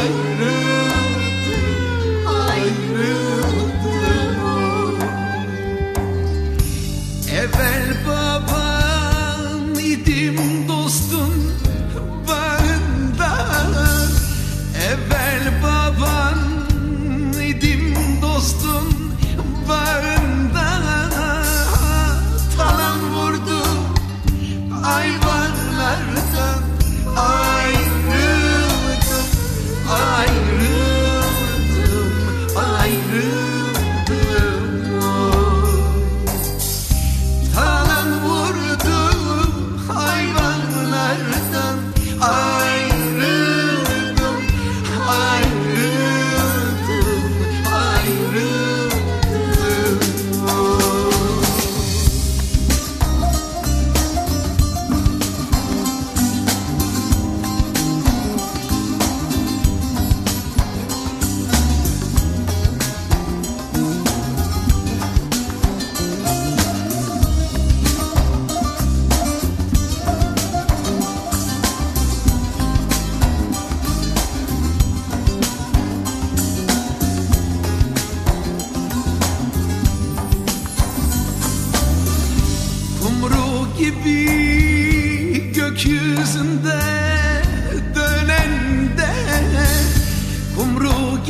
Hallelujah. my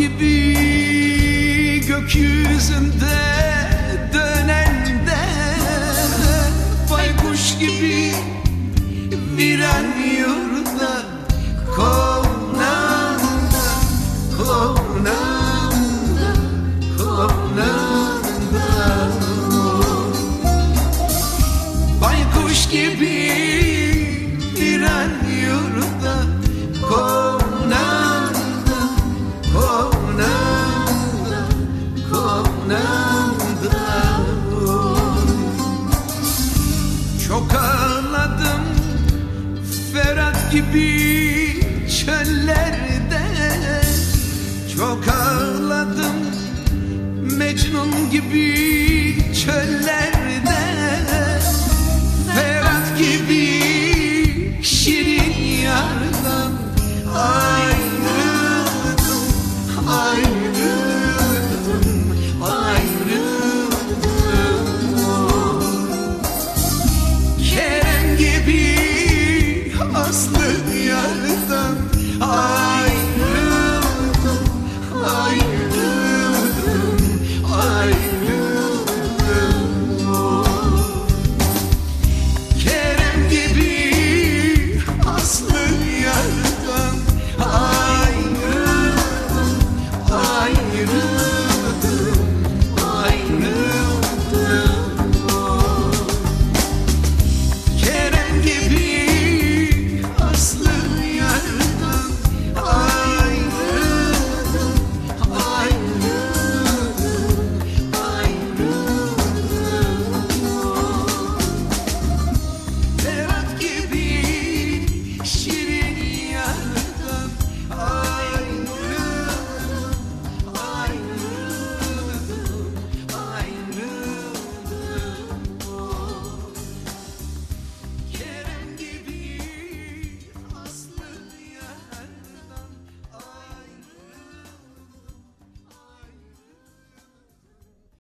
gibi gökyüzünde dönen de baykuş gibi viren gibi çöllerde Çok ağladım. Mecnun gibi çöllerde Ferhat gibi şirin yardan Ayrıldım, ayrıldım, ayrıldım. Kerem gibi aslı